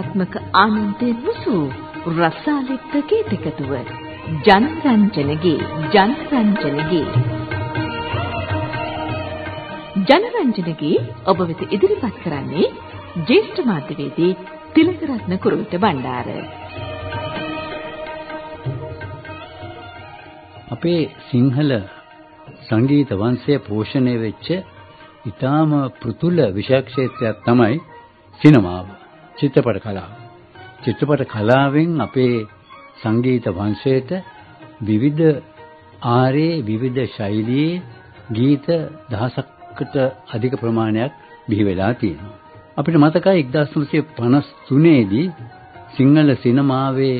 සෞන්දර්යාත්මක ආනන්දයෙන් මුසු රසාලිත් ගීත එකතුව ජනරංජනගේ ජනරංජනගේ. ජනරංජනගේ ඔබ වෙත ඉදිරිපත් කරන්නේ ජේෂ්ඨ මාධ්‍යවේදී තිලකරත්න කුරුවිට බණ්ඩාර. අපේ සිංහල සංගීත වංශය පෝෂණය වෙච්ච ඊටාම පෘතුල විෂය ක්ෂේත්‍රයක් තමයි සිනමාව. චිත්‍රපට කලාව. චිත්‍රපට කලාවෙන් අපේ සංගීත වංශයට විවිධ ආරේ විවිධ ශෛලියේ ගීත දහසකට අධික ප්‍රමාණයක් බිහි වෙලා තියෙනවා. අපිට මතකයි 1953 දී සිංහල සිනමාවේ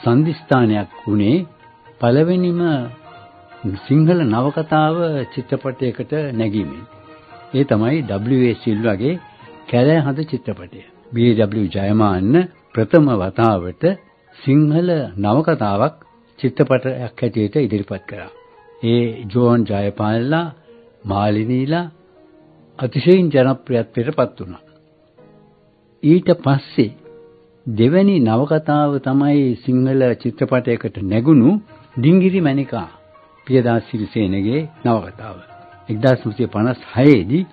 සංදිස්ථානයක් වුණේ පළවෙනිම සිංහල නවකතාව චිත්‍රපටයකට නැගීමෙන්. ඒ තමයි W.A. සිල්වාගේ කැලෑ හඳ චිත්‍රපටය. B.W. ජයමාන්න ප්‍රථම වතාවට සිංහල නවකතාවක් චිත්‍රපටයක් හැටියට ඉදිරිපත් කරා. ඒ ජෝන් ජයපාලලා මාලිනීලා අතිශයින් ජනප්‍රියත්වයට පත් වුණා. ඊට පස්සේ දෙවැනි නවකතාව තමයි සිංහල චිත්‍රපටයකට නැගුණු ඩිංගිරි මණිකා පියදාස් සිරිසේනගේ නවකතාව. 1956 දී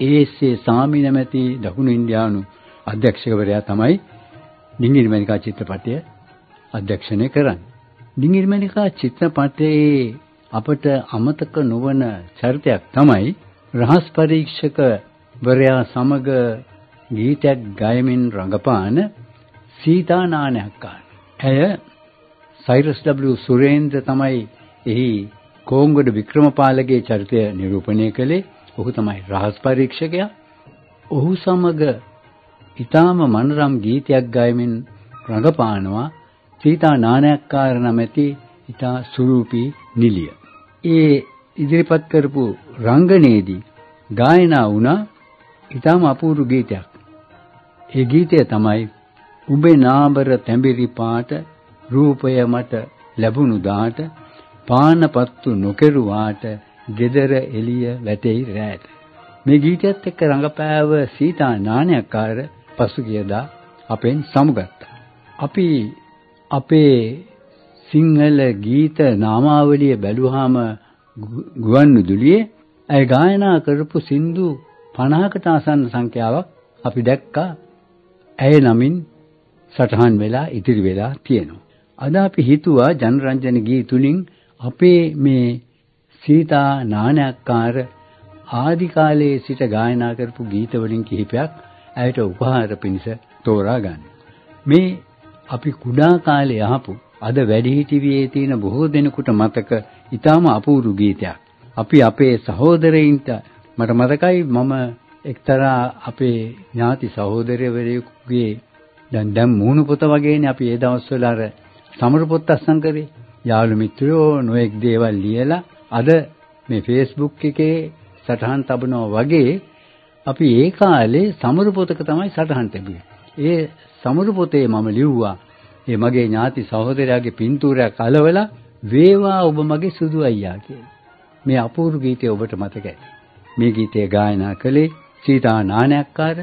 ඒ.එස්.ඒ. සාමි නැමැති දකුණු ඉන්දියානු අධ්‍යක්ෂකවරයා තමයි ඩිංගිරි මණිකා චිත්‍රපටය අධ්‍යක්ෂණය කරන්නේ. ඩිංගිරි මණිකා චිත්‍රපටයේ අපට අමතක නොවන චරිතයක් තමයි රහස් පරීක්ෂක වරයා සමග ගීතයක් ගයමින් රඟපාන සීතා නානයක්කාර. ඇය සයිරස් W සුරේන්ද්‍ර තමයි එහි කෝංගොඩ වික්‍රමපාලගේ චරිතය නිරූපණය කළේ. ඔහු තමයි රහස් පරීක්ෂකයා. ඔහු සමග ඊටාම මනරම් ගීතයක් ගයමින් රඟපානවා සීතා නානයක්කාර නැමැති ඊටා සුරූපී නිලිය. ඒ ඉදිරිපත් කරපු රංගනයේදී ගායනා වුණා ඊටාම අපූර්ව ගීතයක්. ඒ ගීතය තමයි උඹේ නාඹර තැඹිරි පාට රූපය මට ලැබුණු දාට පානපත්තු නොකෙරුවාට ගෙදර එළිය වැටෙයි රැට මේ ගීතයත් එක්ක රඟපෑව සීතා නානයක්කාර පසුගියදා අපෙන් සමුගත්තා අපි අපේ සිංහල ගීත නාමාවලිය බැලුවාම ගුවන්විදුලියේ ඇය ගායනා කරපු සින්දු 50කට ආසන්න සංඛ්‍යාවක් අපි දැක්කා ඇය නමින් සටහන් වෙලා ඉතිරි වෙලා තියෙනවා. අද අපි හිතුවා ජනරන්ජන ගී තුලින් අපේ මේ සීතා නානක්කාර ආදි කාලයේ සිට ගායනා කරපු ගීත වලින් කිහිපයක් ඇයට උපහාර පිණිස තෝරා ගන්න. මේ අපි කුඩා කාලේ අහපු අද වැඩිහිටිවියේ තියෙන බොහෝ දෙනෙකුට මතක ඊටාම අපූර්ව ගීතයක්. අපි අපේ සහෝදරයින්ට මට මතකයි මම එක්තරා අපේ ඥාති සහෝදරයවරයෙකුගේ දැන් දැන් මූණු පොත වගේනේ අපි ඒ දවස්වල අර සමරු පොත් අස්සම් කරේ. යාළු මිත්‍රයෝ නොඑක් දේවල් ලියලා අද මේ Facebook එකේ සටහන් තබනවා වගේ අපි ඒ කාලේ සමරු පොතක තමයි සටහන් තිබුණේ. ඒ සමරු පොතේ මම ලිව්වා ඒ මගේ ඥාති සහෝදරයාගේ පින්තූරයක් අලවලා වේවා ඔබ මගේ සුදු අයියා කියලා. මේ අපූර්ව ගීතය ඔබට මතකයි. මේ ගීතය ගායනා කළේ සීතා නානයක්කාර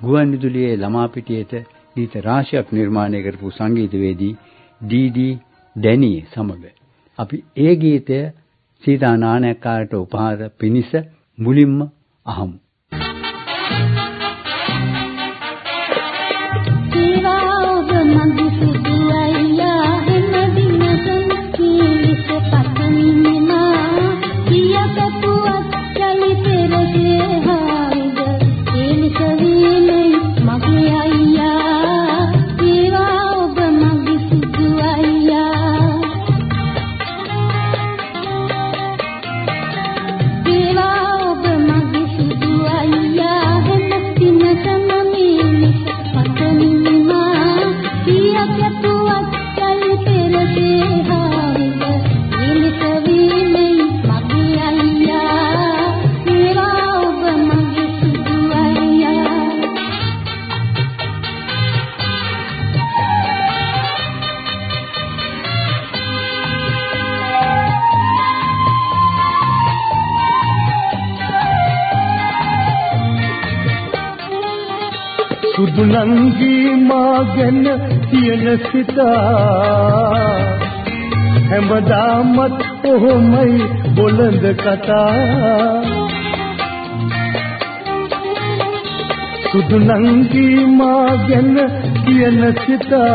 ගුවන් විදුලියේ ළමා පිටියේට ගීත රාශියක් නිර්මාණය කරපු සංගීතවේදී ඩී.ඩී. ඩැනී සමග අපි ඒ ගීතය සීතා නානයක්කාරට උපහාර පිනිස මුලින්ම අහමු. මා ගැන කියන සිතා. හැමදාමත් ඔහොමයි බොළඳ කතා. සුදු නංගී මා ගැන කියන සිතා.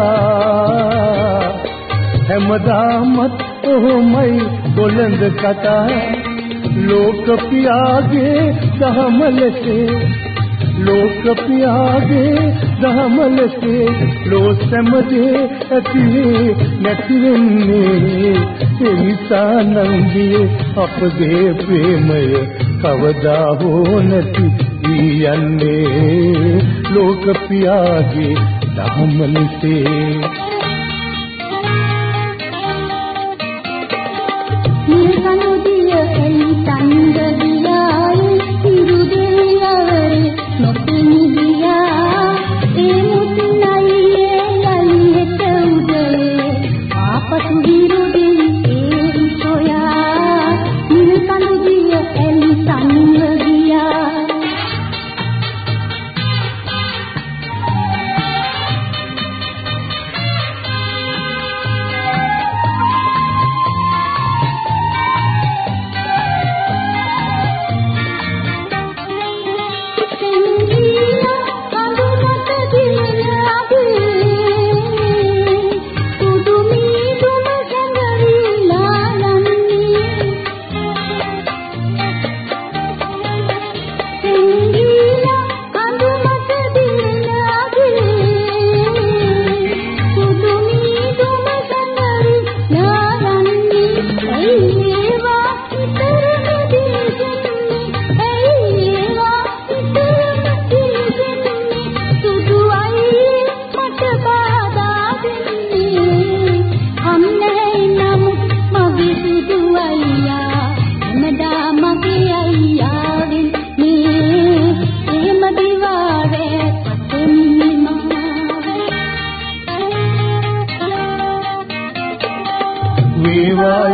හැමදාමත් ඔහොමයි බොළඳ කතා. ලෝක පියාගේ දහමලසේ ලෝක පියාගේ දහමලසේ ලෝ සැමදේ ඇතිවේ නැති වෙන්නේ ඒ නිසා නංගියේ අපගේ ප්‍රේමය කවදා හෝ නැති යන්නේ. ලෝක පියාගේ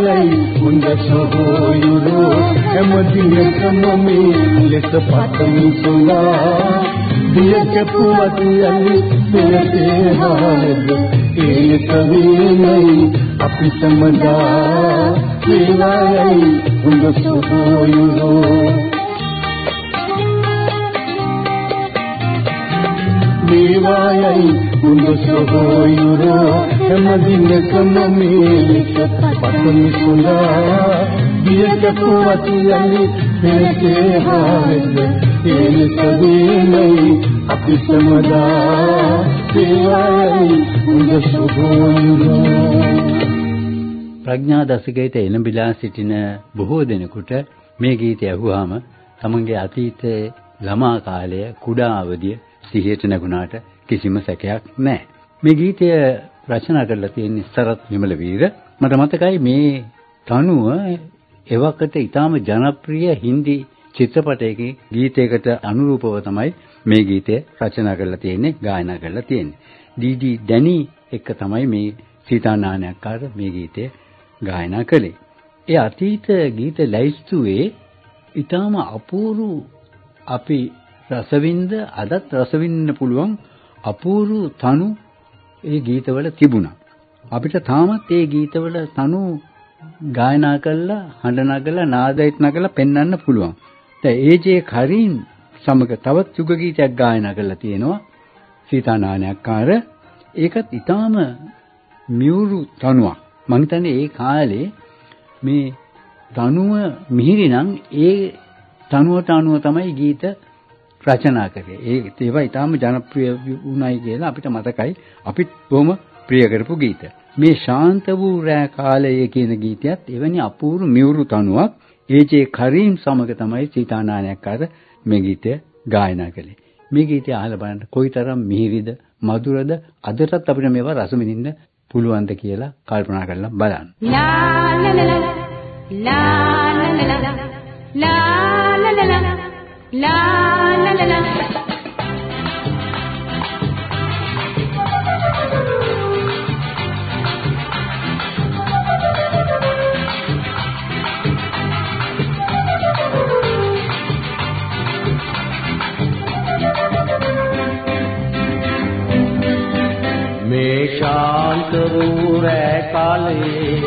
मलाई हुँदछ हो यो रोग दिएसम्म लेस पातमी सोला दिएके पुवातियाली तेरे हाल ये सभी नहीं अपनी समझा मलाई हुँदछ हो यो रोग देवायै हुँदछ हो यो रोग සොහොයුරෝ හැමදිනකම මේක පතන සුලා දියක පුවති යලි මෙසේ හාවෙද? ඒ සදීමයි අපි සමදා. දේවායයි කුඳ සොහොයුරෝ ප්‍රඥා දශකයට එළඹිලා සිටින බොහෝ දෙනෙකුට මේ ගීතය අහුවාම තමන්ගේ අතීතයේ ළමා කාලය කුඩා අවදිය සිහියට නැගුණාට කිසිම සැකයක් නැහැ. මේ ගීතය රචනා කරලා තියෙන සරත් විමල වීර මට මතකයි මේ තනුව එවකට ඊටාම ජනප්‍රිය හින්දි චිත්‍රපටයක ගීතයකට අනුරූපව තමයි මේ ගීතය රචනා කරලා තියෙන්නේ ගායනා කරලා තියෙන්නේ. ඩී.ඩී. ඩැනි එක්ක තමයි මේ සීතානානයක්කාර මේ ගීතය ගායනා කළේ. ඒ අතීත ගීත ලැයිස්තුවේ ඊටාම අපූර්ව අපි රසවින්ද අදත් රසවින්න පුළුවන් අපූර්ව තනු ඒ ගීතවල තිබුණා. අපිට තාමත් ඒ ගීතවල තනු ගායනා කරලා හඬ නගලා නාදයට නගලා පෙන්වන්න පුළුවන්. දැන් ඒජේ කරින් සමග තවත් යුග ගීතයක් ගායනා කරලා තියෙනවා. සීතානානයක්කාර ඒකත් ඊටාම මියුරු තනුවක්. මං හිතන්නේ ඒ කාලේ මේ තනුව මිහිරි නම් ඒ තනුවට අනුව තමයි ගීත රචනා කරේ. ඒ ඒවා ඊටාම ජනප්‍රිය වුණයි කියලා අපිට මතකයි. අපිත් බොහොම ප්‍රිය කරපු ගීත. මේ ශාන්ත වූ රෑ කාලයේ කියන ගීතයත් එවැනි අපූර්ව මියුරු තනුවක් ඒජේ කරීම් සමග තමයි සීතානායක අර මේ ගීතය ගායනා කළේ. මේ ගීතය අහලා බලන්න කොයිතරම් මිහිරිද, මధుරද අදටත් අපිට මේවා රස විඳින්න පුළුවන්ද කියලා කල්පනා කරලා බලන්න. ලා ලා ලා ලා ලා ලා ලා शांत रूर काले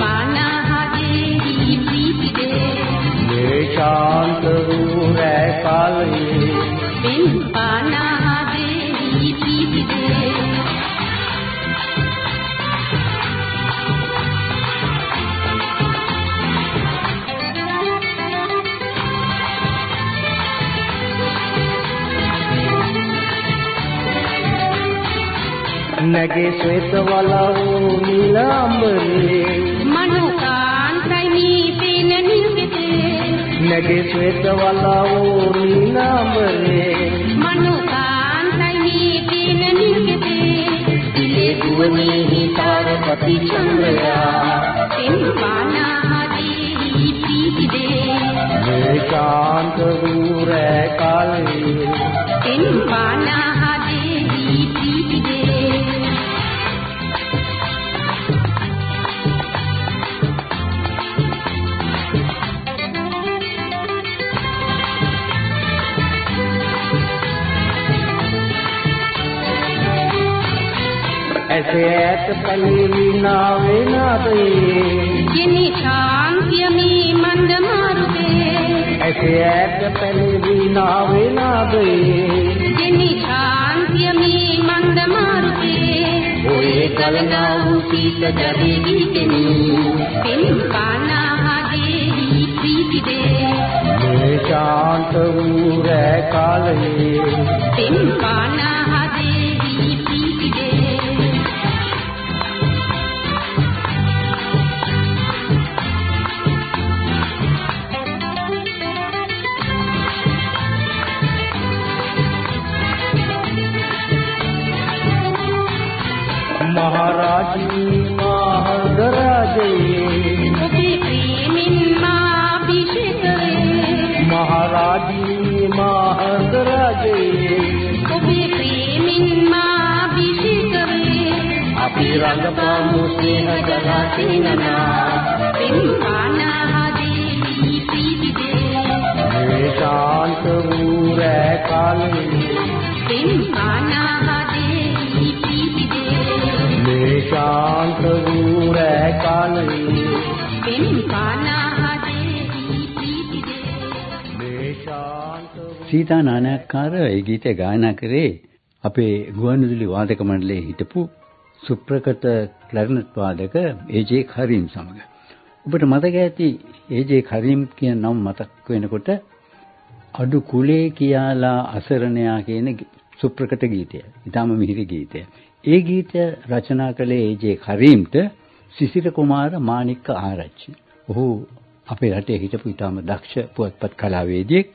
माना तेरी प्रीति दे शांत रूर ප්‍රීතිදේ මේ ශාන්ත වූ රෑ කාලයේ පින්පානහදෙහි ප්‍රීතිදේ නැගේ ශ්වේත වලව් නිල අඹරේ මනෝකාන්තයි මේ පේන නිල්ගෙතේ නැගේ ශ්වේත වලව් නිල අඹරේ මනෝකාන්තයි මේ පේන නිල්ගෙතේ දිලේ දුවනේ හිතාරපති චන්ද්‍රයා පින්පානහදෙහි ප්‍රීතිදේ මේ ශාන්ත වූ රෑ කාලයේ පින්පානහදෙහි ඇසේ ඈත පලිනාවේ නාදයේ යෙනි ශාන්තිය මේ මන්ද මාරුතේ ඇසේ ඈත පලිනාවේ නාදයේ යෙනි ශාන්තිය මේ මන්ද මාරුතේ ඔයේ කලනා වූ සීත ජරේ ගීතෙනි පින්පානහදෙහි ප්‍රීතිදේ මේ ශාන්ත වූ රෑ කාලයේ පින්පානහදෙහි සීතා නානක්කාර ඒ ගීතය ගායනා කරේ අපේ ගුවන්විදුලි වාදක මණ්ඩලයේ හිටපු සුප්‍රකට ක්ලැරිනට් වාදක ඒජේ කරීම් සමග. ඔබට මතක ඇති ඒජේ කරීම් කියන නම මතක් වෙනකොට අඩු කුලේ කියාලා අසරණයා කියන ගී- සුප්‍රකට ගීතය. ඊටම මිහිරි ගීතය. ඒ ගීතය රචනා කළේ ඒජේ කරීම්ට සිසිර කුමාර මාණික්ක ආරච්චි. ඔහු අපේ රටේ හිටපු ඊටම දක්ෂ පුවත්පත් කලාවේදියෙක්.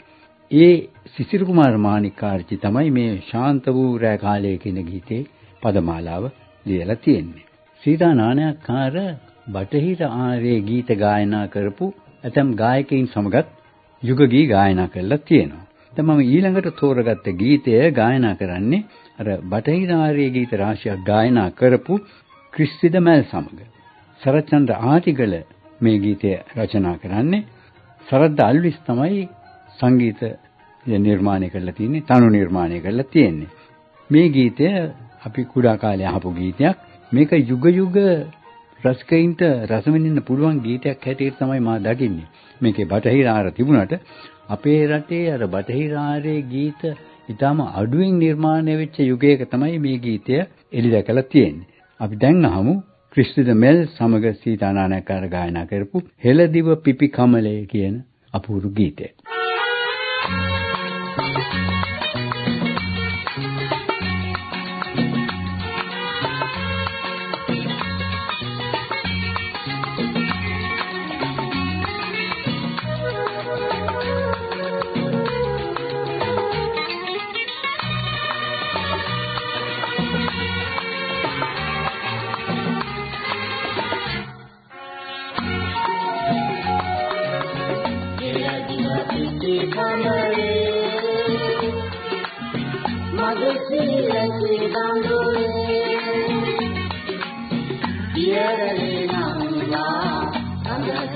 ඒ සිසිර කුමාර මාණික්ක ආරච්චි තමයි මේ ශාන්ත වූ රෑ කාලයේ කියන ගීතේ පදමාලාව ලියලා තියෙන්නේ. සීතා නානයක්කාර බටහිර ආර්ය ගීත ගායනා කරපු ඇතම් ගායකයින් සමගත් යුග ගී ගායනා කරලා තියෙනවා. දැන් මම ඊළඟට තෝරගත්ත ගීතය ගායනා කරන්නේ අර බටහිර ආර්ය ගීත රාශියක් ගායනා කරපු ක්‍රිස්තිද මැල් සමග. සරච්චන්ද්‍ර ආටිගල මේ ගීතය රචනා කරන්නේ සරද්ද අල්විස් තමයි සංගීත නිර්මාණය කරලා තියෙන්නේ තනු නිර්මාණය කරලා තියෙන්නේ. මේ ගීතය අපි කුඩා කාලේ අහපු ගීතයක්. මේක යුග යුග රසිකයින්ට රස විඳින්න පුළුවන් ගීතයක් හැටියට තමයි මා දකින්නේ. මේකේ බටහිර ආර තිබුණාට අපේ රටේ අර බටහිර ආරේ ගීත ඊටම අඩුවෙන් නිර්මාණය වෙච්ච යුගයක තමයි මේ ගීතය එළි දැකලා තියෙන්නේ. අපි දැන් අහමු ක්‍රිස්තිද මෙල් සමග සීතානායකකාර ගායනා කරපු හෙළදිව පිපි කමලය කියන අපූර්ව ගීතය.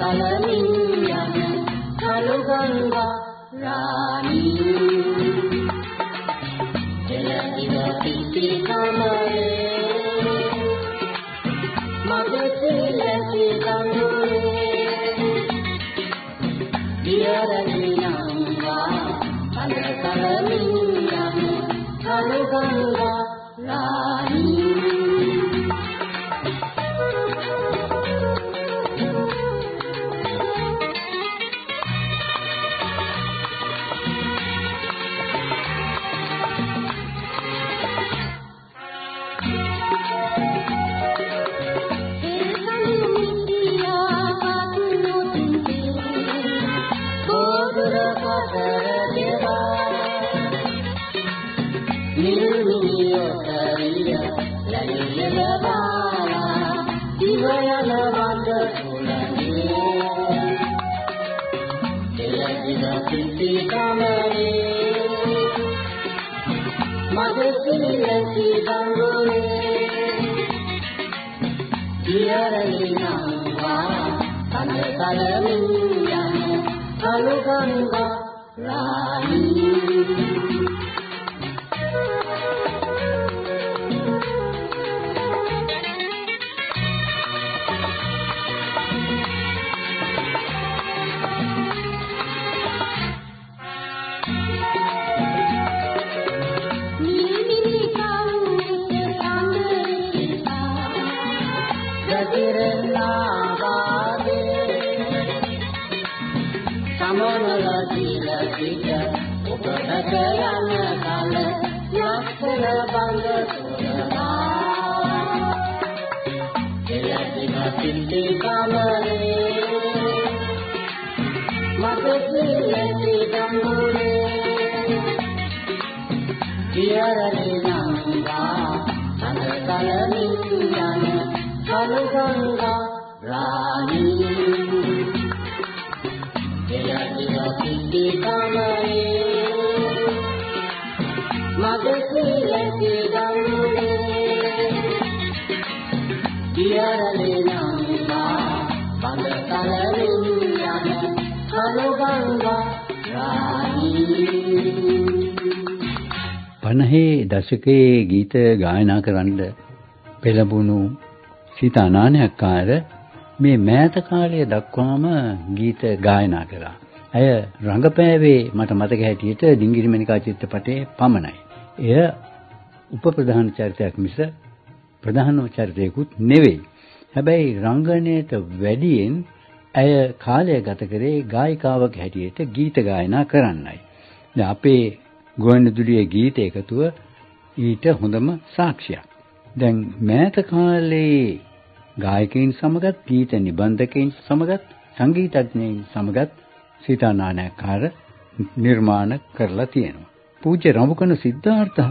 ගලමින් යන කළුගංගා රාණියෝ කලුගංගා රාණී කලුගංගා රාණී එයදිව පිටි කමරේ මදසිලසි ගංගුනේ දියරලේ නම්බා බඳ කලින් යන කලුගංගා රාණී 50 දශකයේ ගීත ගායනා කරන්න පෙළඹුණු සීතා නානයක්කාර මේ මෑත කාලය දක්වාම ගීත ගායනා කළා. ඇය රංගපෑවේ මට මතක හැටියට ඩිංගිරි මණිකා චිත්‍රපටයේ පමණයි. එය උපප්‍රධාන චරිතයක් මිස ප්‍රධාන චරිතයකුත් නෙවෙයි. හැබැයි රංගනයට වැඩියෙන් ඇය කාලය ගත කරේ ගායිකාවක් හැටියට ගීත ගායනා කරන්නයි. දැන් අපේ ගුවන්විදුලියේ ගීත එකතුව ඊට හොඳම සාක්ෂියක්. දැන් මෑත කාලේ ගායකයින් සමගත් ගීත නිබන්ධකයින් සමගත් සංගීතඥයින් සමගත් සීතා නානයක්කාර නිර්මාණ කරලා තියෙනවා. පූජ්‍ය රඹකන සිද්ධාර්ථ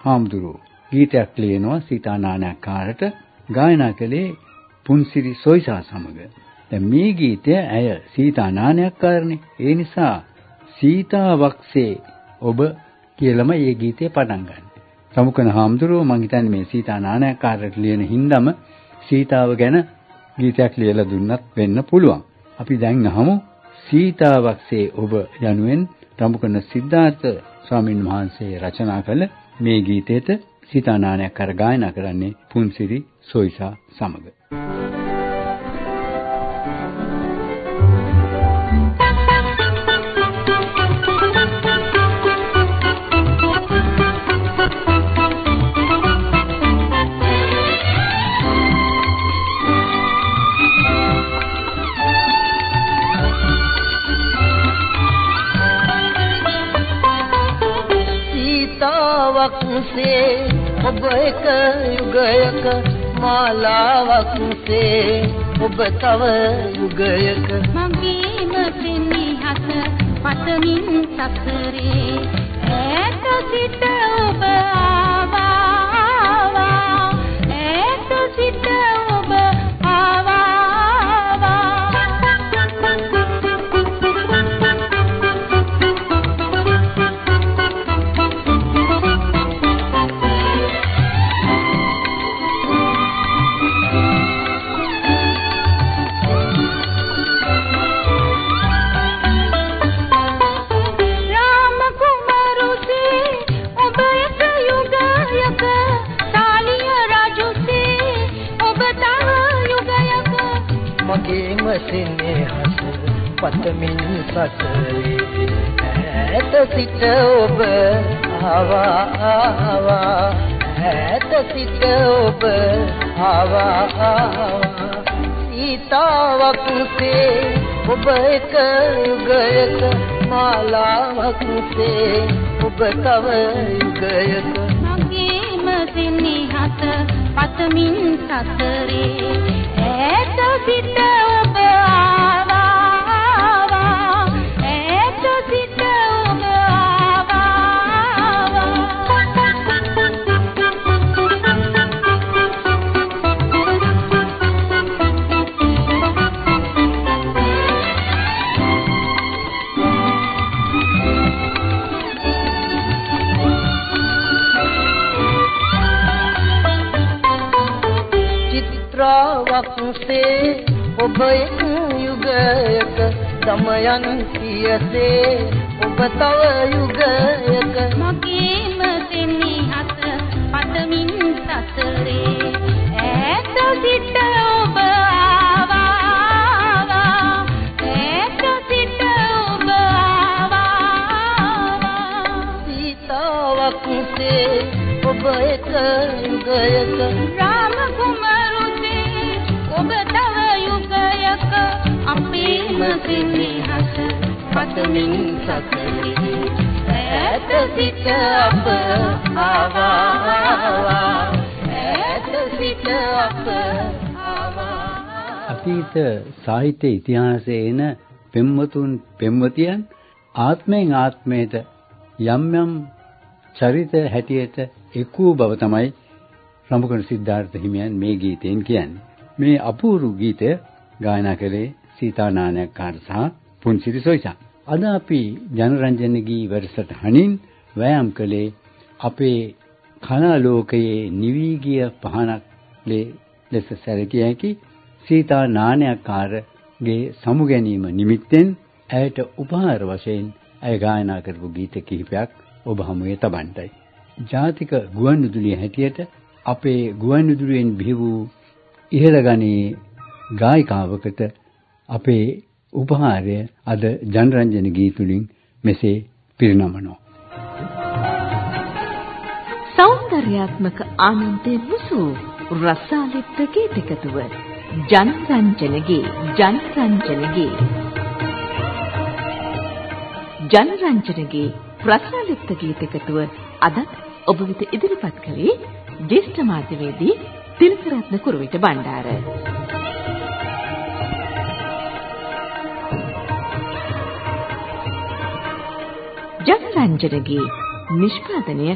හාමුදුරුවෝ ගීතයක් ලියනවා සීතා නානයක්කාරට ගායනා කළේ පුන්සිරි සොයිසා සමග. දැන් මේ ගීතය ඇය සීතා නානයක්කාරනේ. ඒ නිසා සීතා වක්සේ ඔබ කියලාම මේ ගීතේ පටන් ගන්න. රමුකන හාමුදුරුවෝ මං හිතන්නේ මේ සීතා නානයක්කාරට ලියන හින්දාම සීතාව ගැන ගීතයක් ලියලා දුන්නත් වෙන්න පුළුවන්. අපි දැන් අහමු සීතාවක්සේ ඔබ යනුවෙන් රමුකන සිද්ධාර්ථ ස්වාමින් වහන්සේ රචනා කළ මේ ගීතයට සීතා නානයක්කාර ගායනා කරන්නේ පුන්සිරි සොයිසා සමග. සේ ඔබ එක යුගයක මාලාවක්සේ ඔබ තව යුගයක මගේම පෙනිහස පතමින් සසරේ ඈත සිට ඔබ ආවා ඈත සිට ඔබ පතමින් සසරේ. ඈත සිට ඔබ ආවා ආවා. ඈත සිට ඔබ ආවා ආවා. සීතාවක්සේ ඔබ එක යුගයක මාලාවක්සේ ඔබ තව යුගයක. මගේම සෙනෙහස පතමින් සසරේ. ඈත සිට ඔබ ආවා දමයන්තියසේ ඔබ තව යුගයක මගේම අපේම සෙනෙහස පතමින් සසරේ ඈත සිට අප ආවා ආවා ඈත සිට අප ආවා අතීත සාහිත්‍ය ඉතිහාසයේ එන පෙම්වතුන් පෙම්වතියන් ආත්මයෙන් ආත්මයට යම් යම් චරිත හැටියට එක් වූ බව තමයි රඹකණ සිද්ධාර්ථ හිමියන් මේ ගීතයෙන් කියන්නේ. මේ අපූර්ව ගීතය ගායනා කළේ සීතා නානයක්කාර සහ පුන්සිරි සොයිසා. අද අපි ජනරන්ජන ගී වැඩසටහනින් වෑයම් කළේ අපේ කලා ලෝකයේ නිවි ගිය පහනක් ලෙස සැලකිය හැකි සීතා නානයක්කාරගේ සමු ගැනීම නිමිත්තෙන් ඇයට උපහාර වශයෙන් ඇය ගායනා කරපු ගීත කිහිපයක් ඔබ හමුවේ තබන්නයි. ජාතික ගුවන්විදුලිය හැටියට අපේ ගුවන්විදුලියෙන් බිහි වූ ඉහළගණයේ ගායිකාවකට අපේ උපහාරය අද ජනරන්ජන ගීතුලින් මෙසේ පිරිනමනවා. සෞන්දර්යාත්මක ආනන්දේ මුසු රසාලිත් ගීතකතුව ජනරංජනගේ ජනරංජනගේ ජනරංජනගේ රසාලිත් ගීතකතුව අදත් ඔබ වෙත ඉදිරිපත් කළේ ජේෂ්ඨ මාධ්‍යවේදී තිලකරත්න කුරුවිට බණ්ඩාර ජනරංජනගේ නිෂ්පාදනය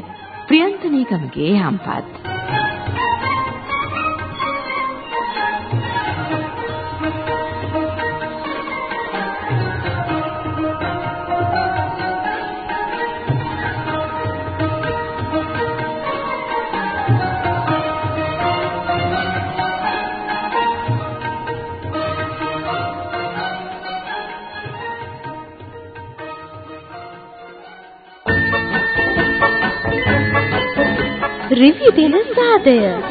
ප්‍රියන්තනී ගමගේ හම්පත් 对